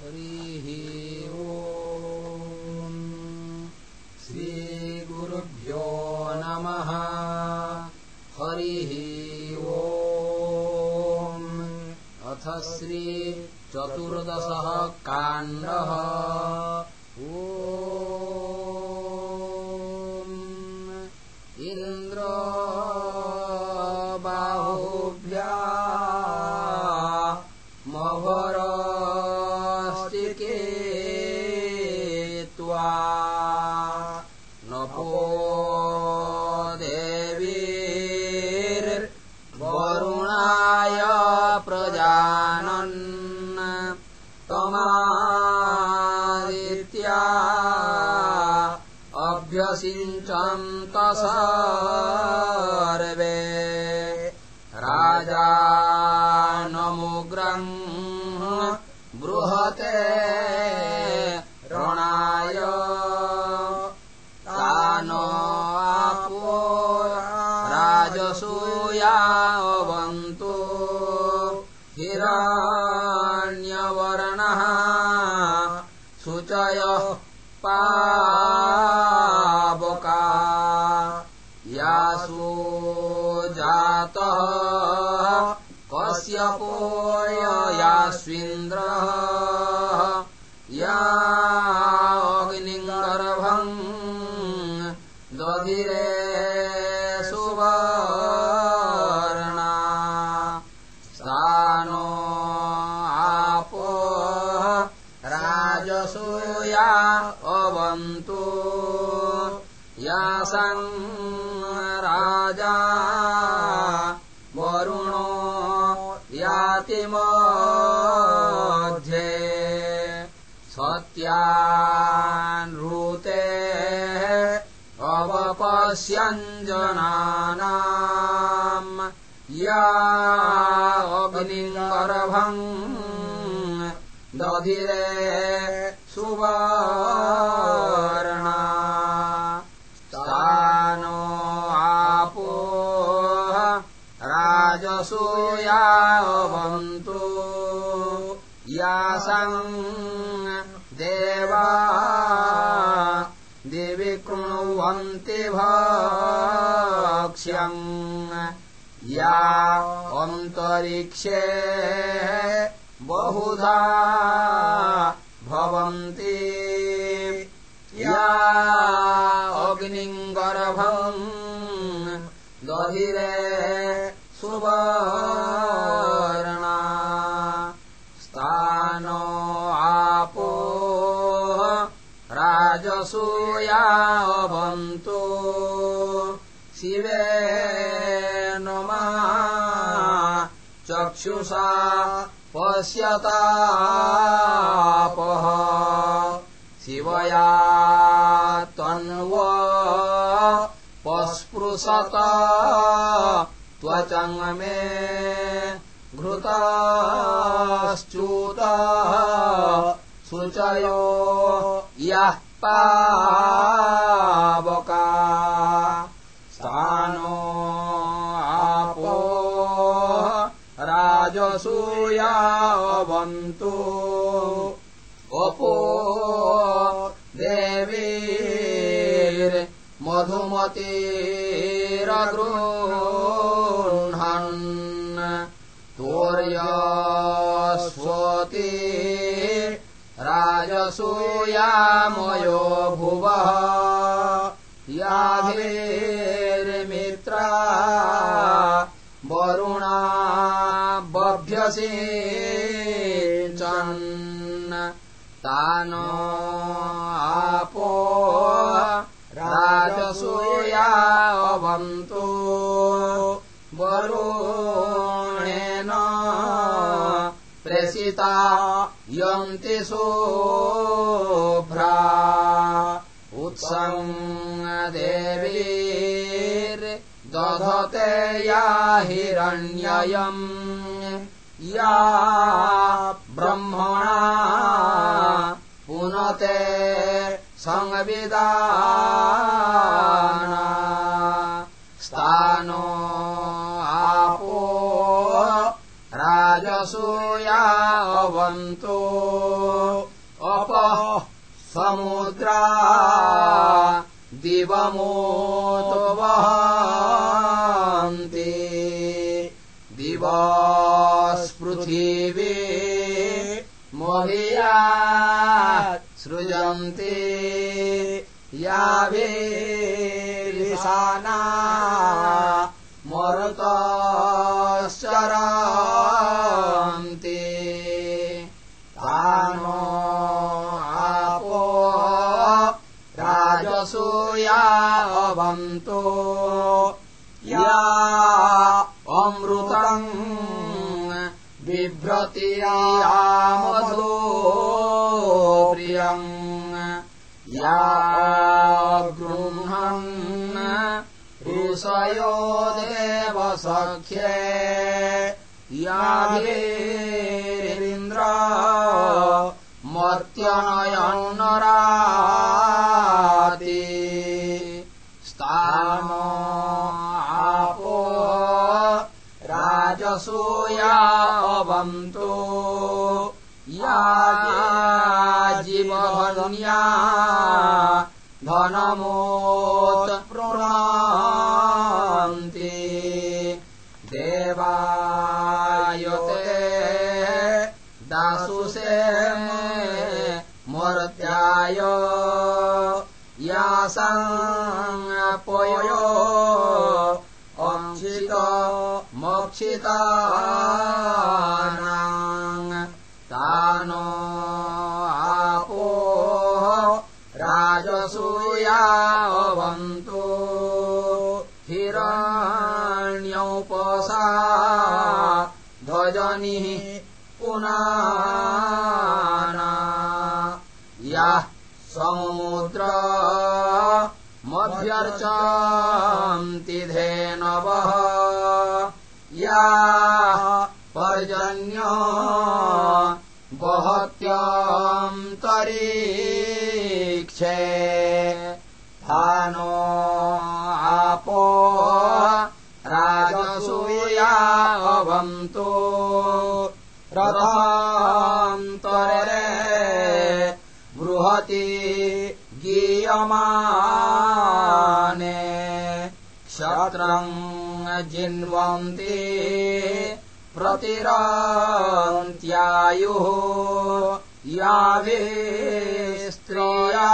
हरिः ॐ श्रीगुरुभ्यो नमः हरिः ॐ अथ श्रीचतुर्दशः काण्डः सर्वे। राजा नमुग्रम् बृहते तानो आपो राजसूयावन्तु। हिरण्यवर्णः शुचयः पावका जातः कस्यपोययास्विन्द्रः या अग्निगर्भम् दधिरे सुवर्णा। सा नो आपो राजसूया अवन्तु। यासन् यातिमध्ये सत्यानृते अवपश्यञ्जनानाम् या अग्निगर्भम् दधिरे सुवर्णा यासम् देवा दिवि कृण्वन्ति भक्ष्यम् या अन्तरिक्षे बहुधा भवन्ति। या अग्निगर्भम् दधिरे सुवर्णा स्थानो आपो राजसूयावन्तु शिवे नमा। चक्षुषा पश्यतापः शिवया तन्व पस्पृशत त्वचङ्मे घृताश्च्यूत शुचयो यः पावका स्थानो आपो राजसूयावन्तु। अपो तोर्यस्वती राजसूयामयो भुवः याभिर्मित्रा वरुणा बभ्यसिञ्चन् तानो आपो राजसूयावन्तु वरुणेन प्रेषिता यन्ति शुभ्रा। उत्सङ्गदेवीर्दधते या हिरण्ययम् या ब्रह्मणा पुनते संविदाना राजसूयावन्तो अप समुद्रा दिवमोतो वन्ति दिवस्पृथिवी मोहिया सृजन्ति। याभिरिसाना मरुतश्चरन्ति तानो आपो राजसूया अवन्तो या अमृतम् बिभ्रतियामधो प्रियम् या गृह्णन् ऋषयो देवसख्ये याभिरिन्द्र मर्त्यनयन्नराति स्थानो आपो राजसूया अवन्तो या प्रणन्ति देवायते दासुषे मर्त्याय यासापयो अंशित मोक्षिता तानो आपो राजसूयावन्तो। हिरण्यौपसा ध्वजनिः पुनाना। याः समुद्र मध्यर्चान्ति धेनवः। या पर्जन्य बहत्यन्तरीक्षे थानो आपो राजसूया अवन्तो रथान्तरे बृहति गीयमाने क्षत्रम् जिन्वन्ति प्रतिरान्त्यायुः याभि स्त्रिया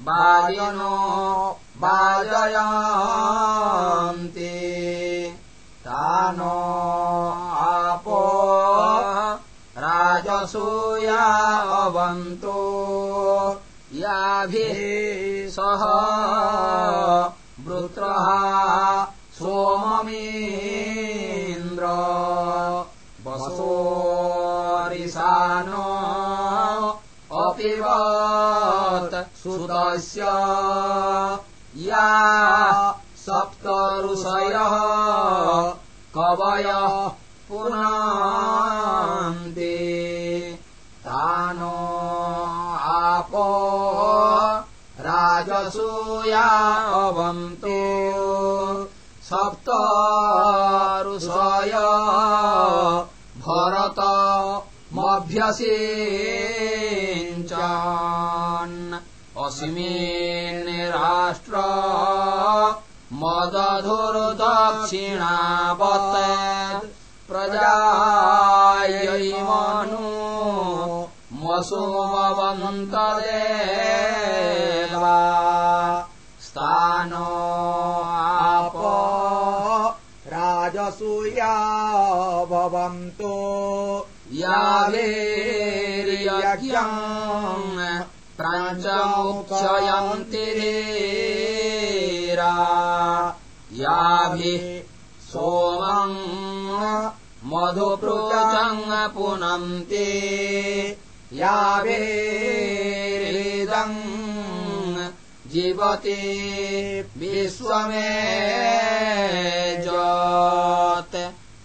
बालिनो बाजयन्ति। तानो आपो राजसूया अवन्तो। याभिः सह वृत्रः सोममीन्द्र वसोरिसानो अपिवत् सुतस्य या सप्त ऋषयः कवयः पुनान्ति। तानो आपो राजसूया सप्त ऋषय भरत मभ्यसिञ्चन् अस्मिन् राष्ट्र मदधुर्दक्षिणावत् प्रजायैमनु मसोमवन्तदेवा राजसूया भवन्तो यावेर्यज्ञम् प्राञ्चमुक्षयन्ति धीरा याभिः सोमम् मधुप्रोचम् पुनन्ति। याभिरिदम् जीवति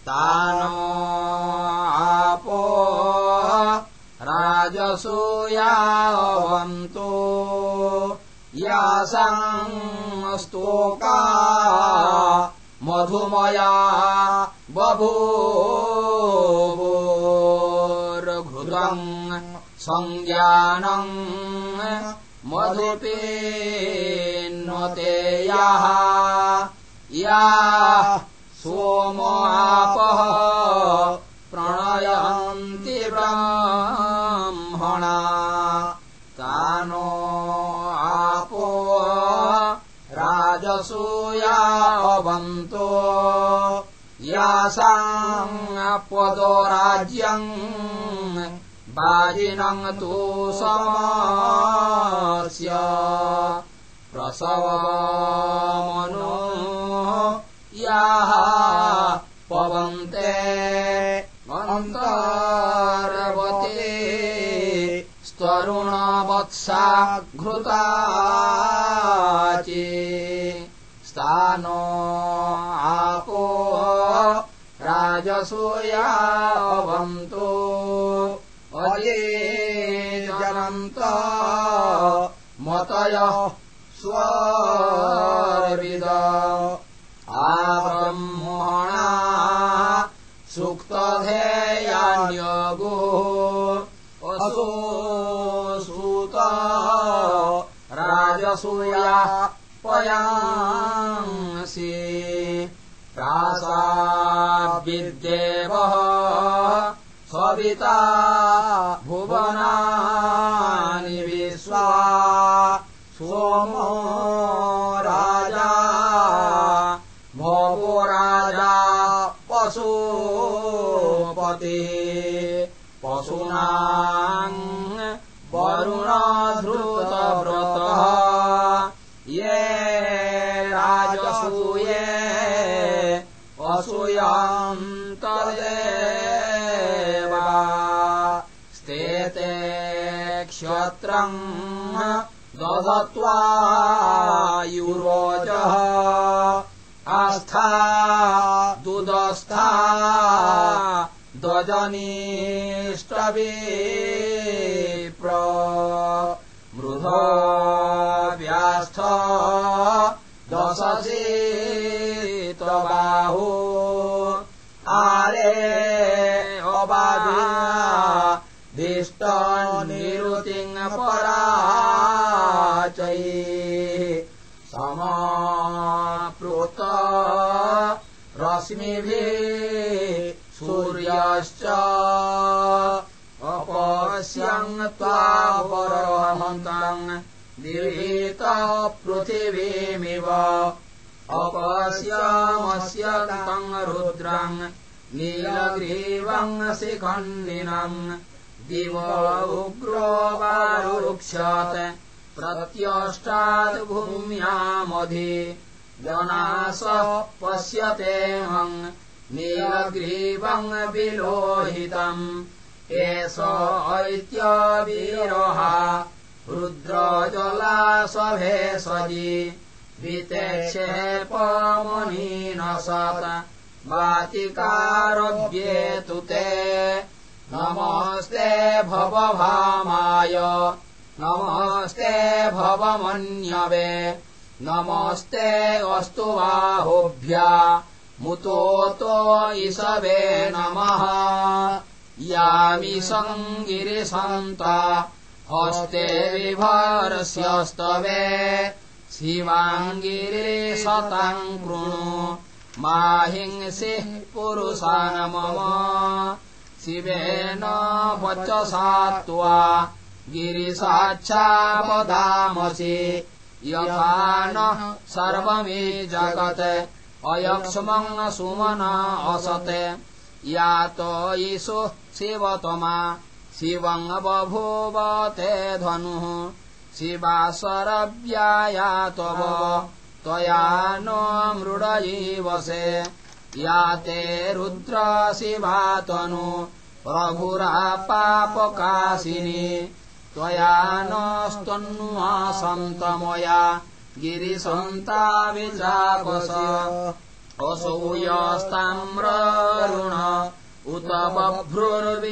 तानो आपो राजसूयावन्तो यासाम् स्तोका मधुमया बभूवोर्घृतम् सञ्ज्ञानम् मधुपेन्वते याः। या सोमापः प्रणयन्ति ब्रह्मणा। तानो आपो राजसूयावन्तो यासापदो राज्यम् वाजिनम् तु समस्य प्रसवमनो याः पवन्ते स्तरुणवत्सा घृताचे स्थानो आपो राजसूयावन्तो अये जनन्त मतयः स्वविद आब्रह्मणा सुक्तधेयान्यगो असो सूत राजसूया पयांसि प्रासाद्विद्देवः सविता भुवनानि विश्वा सोमो राजा भवो राजा पशुपते। पशूनाम् वरुणधृतव्रतः ये राजसूये असूयान्तदेवा क्षत्रम् ददत्वायुरोजः आस्था दुदस्था दजनीष्टवीप्र मृधो व्यास्थ दशशीतबाहो आरे अबाधा रश्मिभिः सूर्याश्च अपश्यन् त्वापरमन्तम् दिवीत पृथिवीमिव। अपश्यामस्य तम् रुद्रम् नीलग्रीवम् शिखण्डिनम् दिव उग्रो वारुक्षत् प्रत्यष्टात् भूम्यामधि जनास पश्यतेऽहम् नीलग्रीवम् विलोहितम्। एष ऐत्यवीरः रुद्रजलासभेषजि वितेक्षेपमनीन सत् वातिकारव्येतु ते। नमस्ते भवभामाय। नमस्ते भवमन्यवे नमस्ते अस्तु बाहुभ्या मुतोतो इसवे नमः। यामि सङ्गिरिसन्ता हस्ते विभरस्यस्तवे। शिवाङ्गिरे सताम् कृणु माहिंसिः पुरुषान् मम शिवेन वचसा त्वा गिरिसाच्छापदामसि यथा नः सर्वमे जगत् अयक्ष्मम् सुमन असत्। यात ईशुः शिवतमा शिवम् बभूव ते धनुः। शिवासरव्याया तव त्वया नो मृडयीवसे या ते रुद्र शिवातनु प्रभुरा पापकाशिनी त्वया नस्तन्वा सन्तमया गिरिसन्ता विचाकस असूयस्ताम्ररुण उत बभ्रुर्विलोहितः।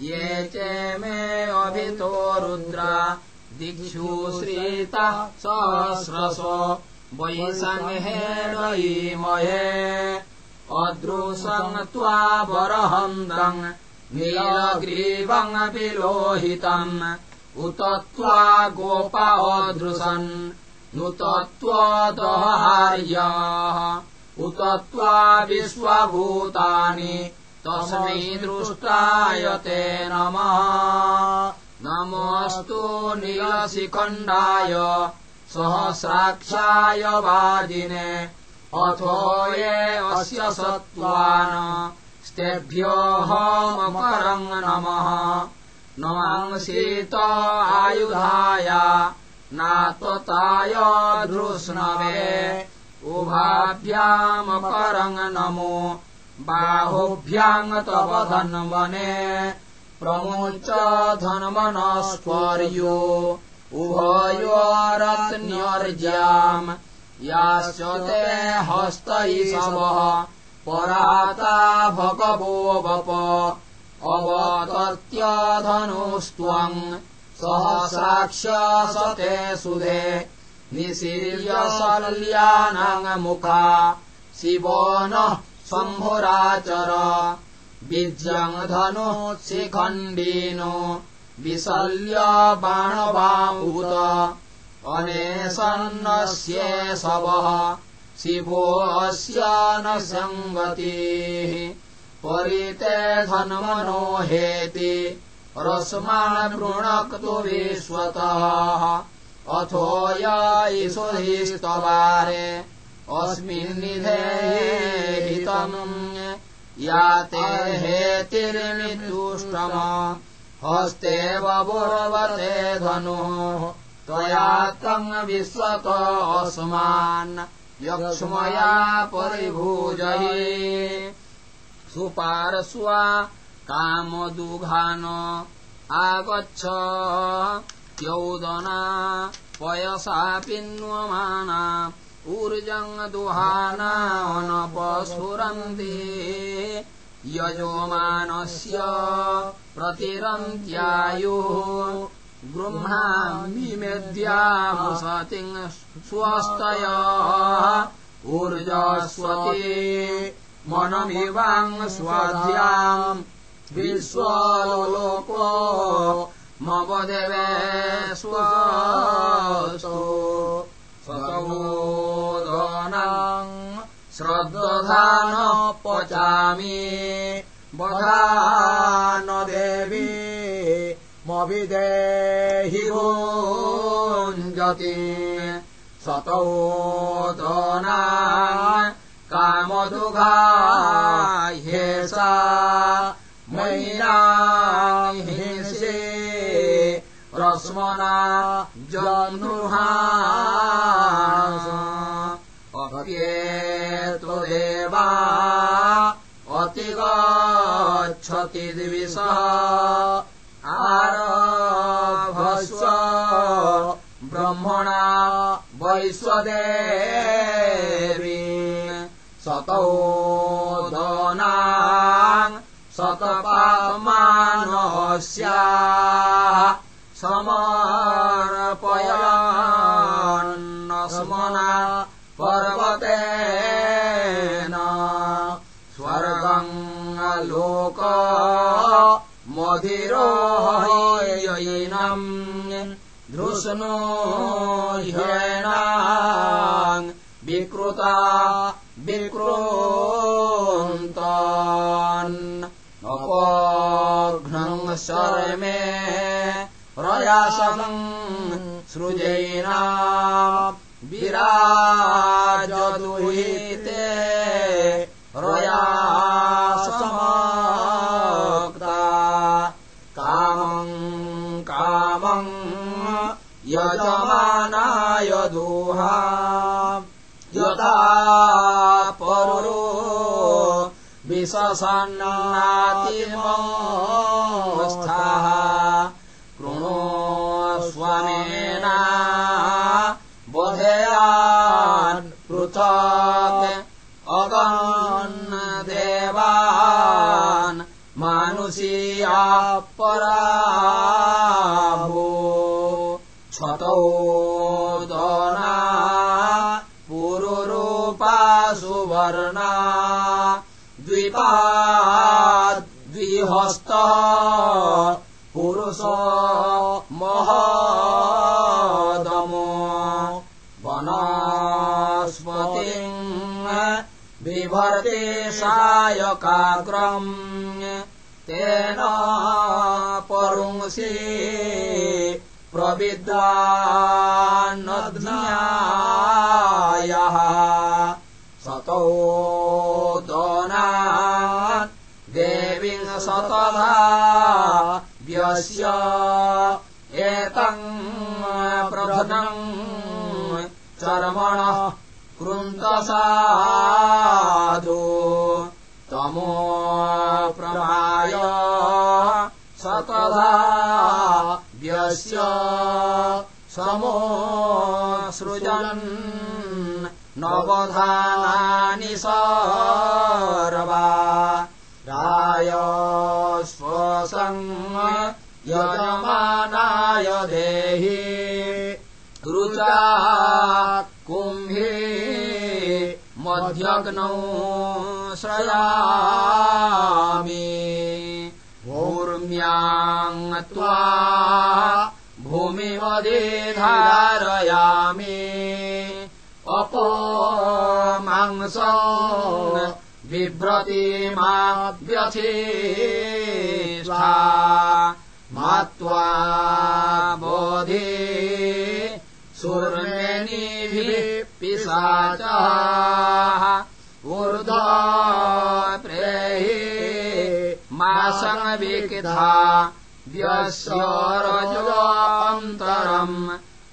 ये च मे अभितो रुद्रा। दिक्षु श्रीतः सहस्रसो। वै सङ्हेणयीमहे अदृशम् त्वा वरहन्तम् नीलग्रीवमपि लोहितम्। उत त्वा गोपा त्वदहार्याः उत त्वा विश्वभूतानि। तस्मै दृष्टाय ते नमः। नमोऽस्तु नीलशिखण्डाय सहस्राक्षाय वाजिने अथो ये अस्य सत्त्वान् स्तेभ्योऽहमपरम् नमः। नमांसीत आयुधाय नात्वताय धृष्णवे। उभाभ्यामपरम् नमो बाहुभ्याम् तव धन्वने। प्रमुच धन्वनस्वर्यो उभयोरत्न्यर्ज्याम् याश्च ते हस्तैषवः पराता भगवो वप अवतत्यधनुस्त्वम् सहस्राक्षसते सुधे निशीर्यशल्यानाङ्मुखा शिवो नः शम्भुराचर बीजम् धनुशिखण्डीनो विशल्य बाणवामुत अनेशन्नस्ये शवः शिवो अस्य न परिते धन्मनो हेति रस्मानृणक्तु विश्वतः। अथो यैषुधिस्तवारे अस्मिन्निधेहितम् या ते हेतिर्नितुष्टम हस्ते वपुर्वते धनुः त्वया तम् विश्वत अस्मान् यक्ष्मया परिभूजये सुपार्श्वा कामदुघान आगच्छ। यौदना पयसा पिन्वमाना ऊर्जम् दुहानानपस्फुरन्ति यजोमानस्य प्रतिरन्त्यायुः गृह्णामिमेद्यामुसतिम् स्वस्तय ऊर्जस्वती मनमिवाम् स्वाध्याम् विश्वलोको मवदेवे स्वसो स्वोदनाम् श्रद्दधान पचामि बधान देवी मविदेहि भोञ्जति सतोदना कामदुघा ह्येषा मय्या हिंसे रस्मना जनुहा। अप्येतु देवा अतिगच्छति दिविषः आरभस्व ब्रह्मणा वैश्वदेवी। सतोदना सतपामानस्या समर्पयन्नस्मना पर्वतेन स्वर्गम् लोक मधिरोहयैनम् धृष्णो ह्येणा विकृता विक्रोन्तान् अपघ्नम् शर्मे रयासम् सृजैना विराजदुहिते रयासमक्ता यजमानाय दुहा यदा परो विशसन्नातिमस्थाः कृणो स्वमेना बोधयान् पृथक् मानुषीया पराभो क्षतौ दना पुरुरूपा सुवर्णा। द्विपा द्विहस्त पुरुषो महोदमो। वनस्पतिम् बिभर्ते सायकाग्रम् परुंसि प्रविद्वान्नज्ञायः सतो दोना देवी सतधा व्यस्य एतम् प्रभनम् चर्मणः कृन्दसाधो व्यस्य समो सृजन् नवधानानि सर्वा। राय स्वसम् यजमानाय देहि रुचा कुम्भे मध्यग्नौ श्रयामि त्वा भूमिमदे धारयामि। अपो मांस बिभ्रति मा व्यथे मात्वा बोधे सुर्मेणीभिः पिशाच। ऊर्ध्व मासङ्विकिधा व्यस्योरजोऽन्तरम्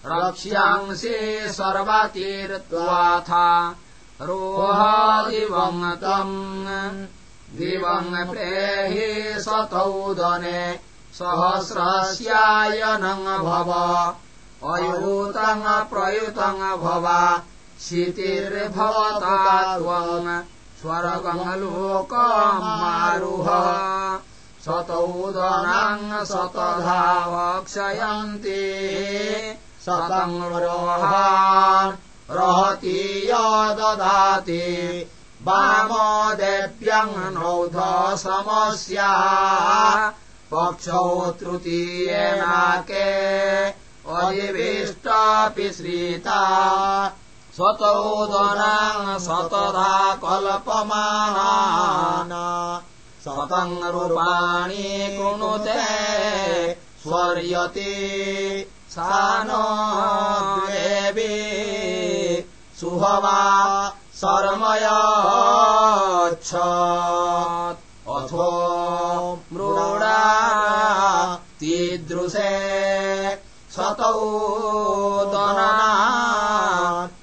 रक्ष्यांसि सर्वतीर्त्वाथा रोहादिवम् तम्। दिवम् प्रेहि सतौदने सहस्रस्यायनम् भव। भव। शितिर्भवता त्वम् स्वर्गलोकमारुह सतौदनाम् सतधा वक्षयन्ति सतम् रोहान् रहति ददाति। वामो देव्यङ्नौध समस्या। पक्षौ तृतीयेनाके अधिवेष्टापि श्रीता। स्वतोदना सतधा कल्पमाना सतम् रूपाणि कृणुते स्वर्यते सा नो देवी। सुहवा शर्मयाच्छ अथो मृडा तीदृशे सतौ दना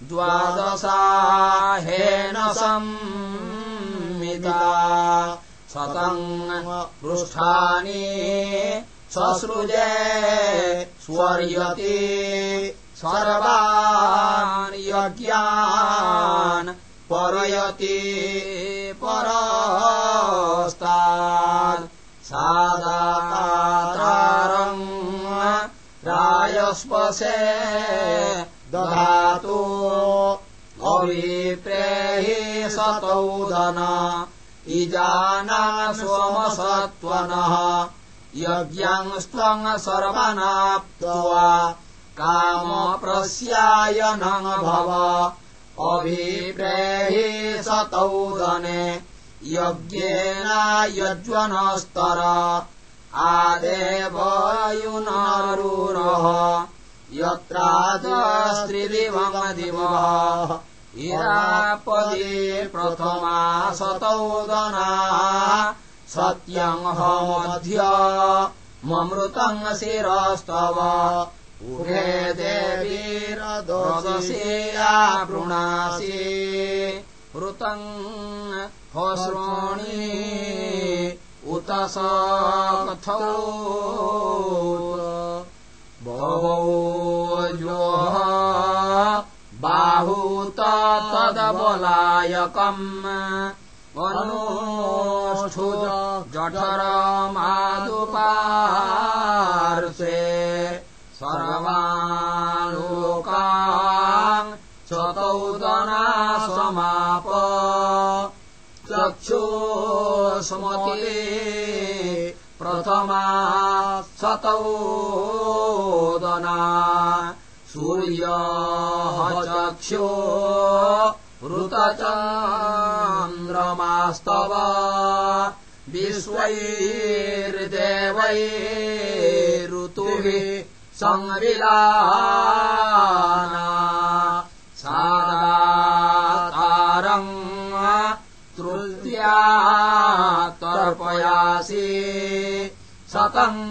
द्वादशाहेन संमिता शतम् पृष्ठानि ससृजे स्वर्यति सर्वान् यज्ञान् परयति परस्तात् सादातारम् रायस्पशे दधातु अभिप्रेहि सतौदन इजाना सोमसत्त्वनः यज्ञांस्त्वम् सर्वनाप्त्वा कामप्रस्यायनम् भव। अभिप्रेहि सतौदने यज्ञेन यज्वनस्तर आदेवयुनारुरः यत्राजस्त्रिदिवमदिवः इरापदे प्रथमा सतौदना सत्यङ्हमध्य ममृतम् शिरस्तव। उभे देवीरदोषसेया वृणासि ऋतम् हश्रोणि उत स कथौ बहवोजोः बाहूत तदबलायकम्। वनोष्ठु जठरमादुपार्श्वे सर्वालोकान् चतौदना समाप। चक्षो स्मति प्रथमा सतोदना सूर्यः चक्षो ऋतचन्द्रमास्तव विश्वैर्देवै ऋतुः संविलाना सादातारम् तृतीया तर्पयासि सतम्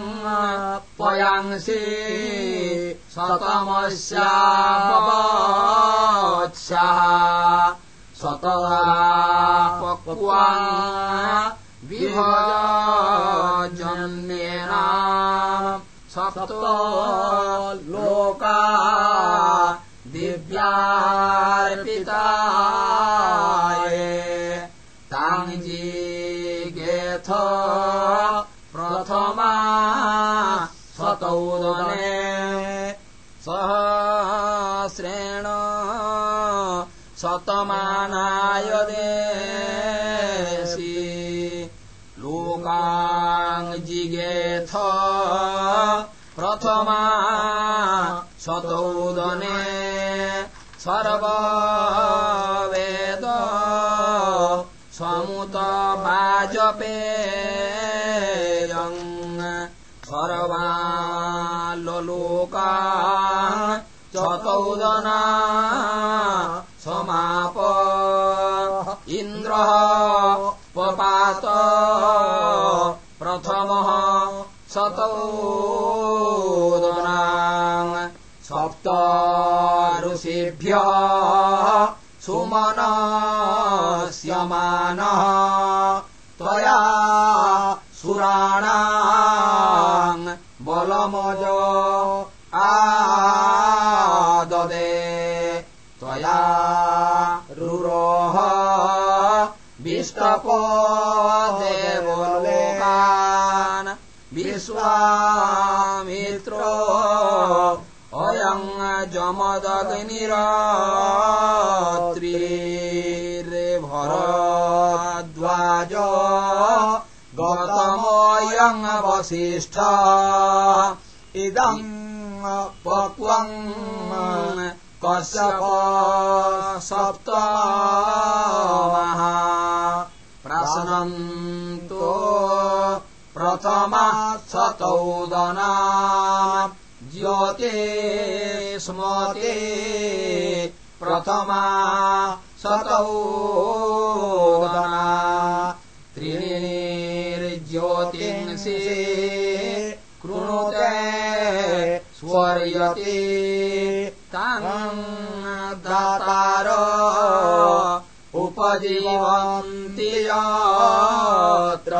पयांसि सतमस्यापवत्स्याः स्वतपक्वा विभजन्येन सप्तो लोका दिव्यार्पिताये ताङ्जीगेथ प्रथमा स्वतौदने सहस्रेण शतमानाय देशी लोकाङ्जिगेथ प्रथमा शतौदने सर्ववेद समुतवाजपेयम् सर्वाल्लोका चतौदना समाप इन्द्रः पपात प्रथमः सतौदना सप्त ऋषिभ्यः सुमनस्यमानः त्वया सुराणाम् बलमज आददे। त्वया रुरोह विष्टपदेवलोकान् विश्वामित्रो अयम् जमदग्निरात्रिर्भरद्वाज गतमोऽयम् वसिष्ठ इदम् पक्वम् कश्यप सप्तमः प्रश्नन्तो प्रथमा शतौदना ज्योते स्मते प्रथमा शतौदना कृणुते स्वर्यते। दातार उपजीवन्ति यत्र।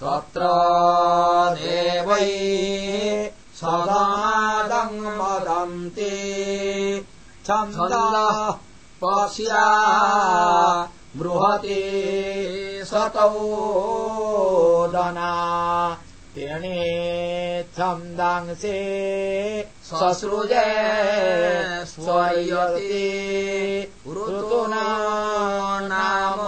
तत्र देवै सदादम् वदन्ति। छन्दः पश्या बृहते सतौदना तेणे छन्दांसे ससृजे स्वयति। ऋतुना नाम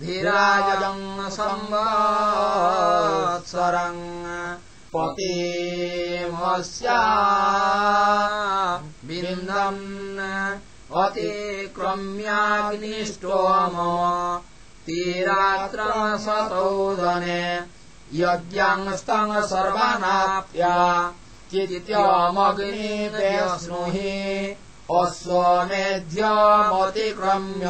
धीराजम् संवत्सरम् पतिमस्या बिन्दम् अतिक्रम्याग्निष्टो मम सतौदने यज्ञांस्तम् सर्वानाप्या। चिदित्यमग्निदेवस्नुहि अश्वमेध्यमतिक्रम्य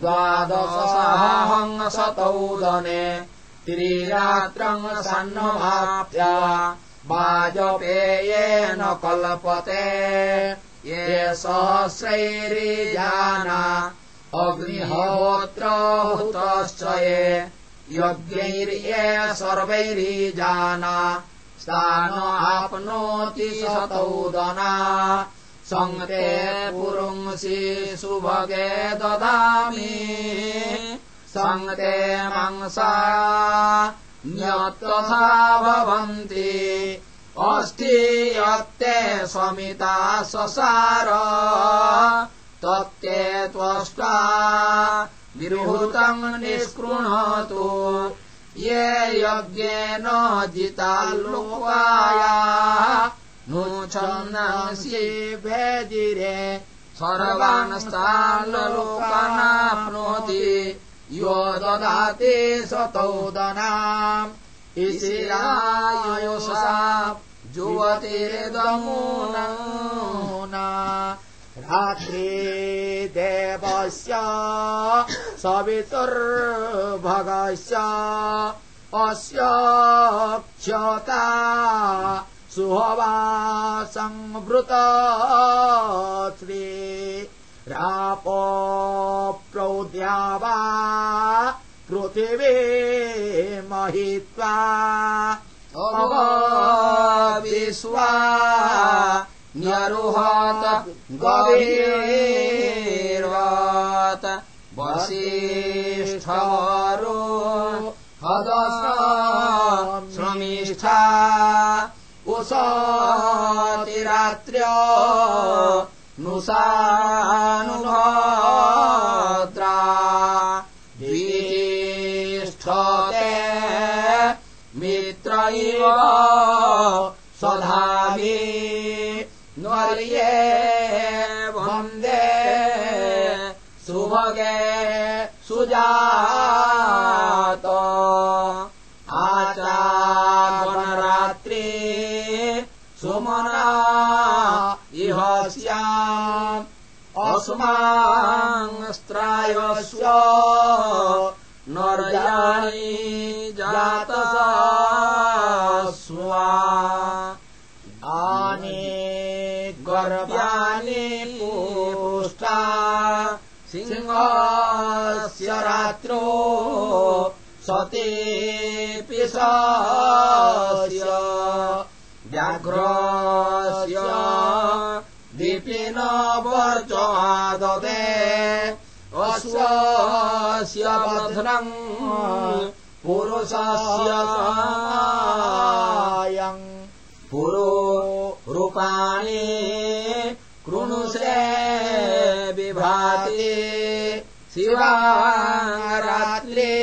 द्वादशसाहम् सतौदने त्रिरात्रम् सन्नमाप्या। वाजपेयेन कल्पते। ये सहस्रैरिजाना अग्निहोत्रहुतश्च ये यज्ञैर्ये सर्वैरीजाना स्थान आप्नोति शतौदना सङ्गते पुरुंसि सुभगे ददामि। सङ्गते मांसा न्यतथा भवन्ति। अस्थीयत्ते स्वमिता ससार तत्ते त्वष्टा विरुहृतम् निष्कृणोतु। ये यज्ञेन जिता लोकाया नु छन्दसि भेजिरे सर्वान् यो ददाति सतौदनाम् इशिरायुषा जुवतिर्दमूना रात्रि देवस्य सवितुर्भगस्य अस्य क्षता सुहवा संवृत श्री रापो प्रौद्या वा पृथिवी महित्वा विश्वा न्यरुहत गवीर्वत वसिष्ठरो हदस श्रमिष्ठा उशतिरात्र्य नुसानुभद्रा द्विष्ठते मित्र इव सुभगे सुजात। आचागणरात्रि सुमना इह स्याम् अस्मास्त्रायस्व नर्याणि जात स्वा आने गर्व्यानि सिंहस्य रात्रो सतेऽपि सस्य व्याघ्रस्य विपिनवर्चदे अश्वस्य बध्नम् पुरुषस्य पुरो रूपाणि विभाति शिवा रात्रे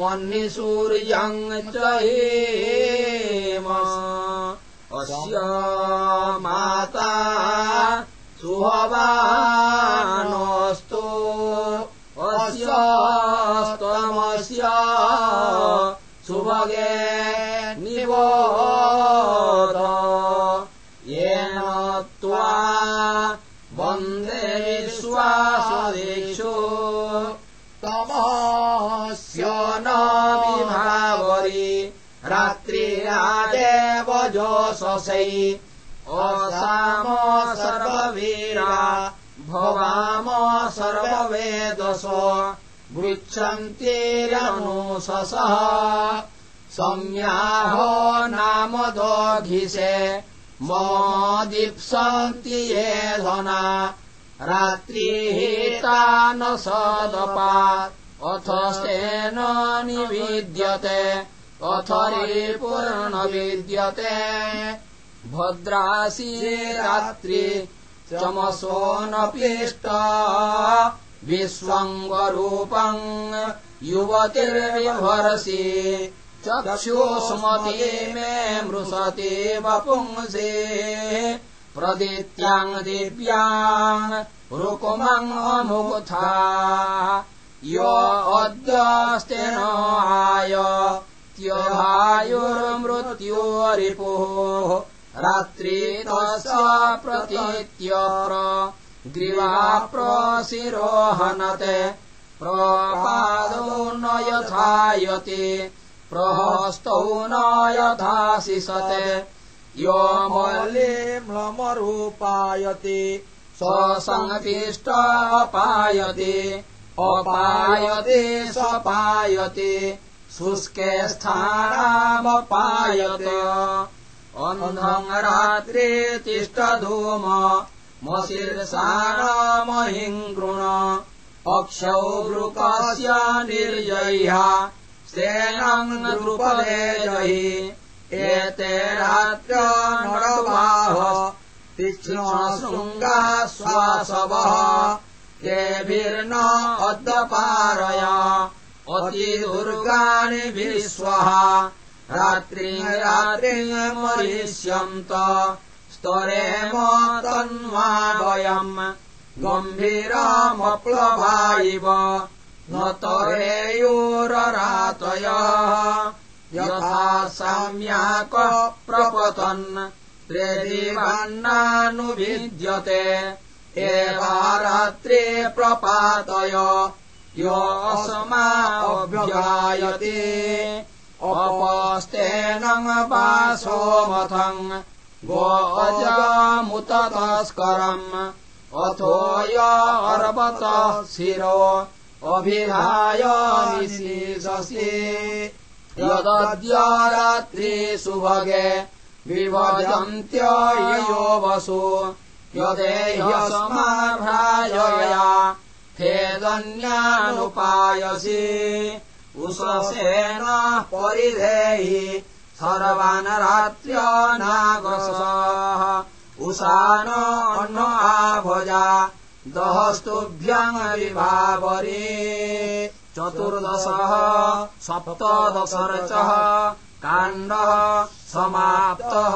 मन्निसूर्यम् च अस्य माता सुहवानोऽस्तु। अस्य स्तमस्य सुभगे निवोद विश्वासदेषु तमस्य न विभावरि रात्रिरादेव जोषसै असाम सर्ववीरा। भवाम सर्ववेदस। गृच्छन्त्यनुशसः सम्याहो नाम दोघिषे दीप्सन्ति ये धना रात्रिहिता न सदपात् अथ स्तेन निविद्यते अथ रिपूर्ण विद्यते भद्रासी रात्रि चमसो न पिष्ट विश्वङ्गरूपम् युवतिर्विभर्षि चक्षुष्मती मे मृषति वपुंसे रुकुमम् अमुथा य अद्यस्तेन आय त्यहायुर्मृत्योरिपुः। रात्रि तस्य प्रतीत्यप्र ग्रीवा प्रशिरोहनते प्रपादो न यथायति प्रहस्तौ न यथा शिषते यो मल्ले म्लमरूपायते सङ्गतिष्ठ अपायते सपायते शुष्के स्थानामपायत। अन्धम् रात्रे तिष्ठधूम मशीर्षाणामहिम् गृण अक्षौ सेनम् नृपदे जहि एते रात्र नरबाह तीक्ष्णशृङ्गाः श्वासवः केभिर्न अद्यपारय अतिदुर्गाणि विश्वः। रात्रि मरिष्यन्त स्तरेम तन्मा वयम् गम्भीरमप्लवा इव न तरेयोररातयः यथा साम्याक प्रपतन् त्रिदिवान्नानुविद्यते। एवा रात्रे प्रपातय योऽसमाभ्यायते अपस्तेन पाशोमथम् गोजामुत तस्करम् अथो य शिरो अभिधाय निशीषसि यदद्य रात्रि सुभगे विभजन्त्ययो वसु यदेह्यसमाभ्राजया खेदन्यानुपायसि उषसेन परिधेहि सर्वान् रात्र्यनागसः उषान न आभजा दहस्तुभ्यम् विभावरे चतुर्दशः सप्तदशरचः काण्डः समाप्तः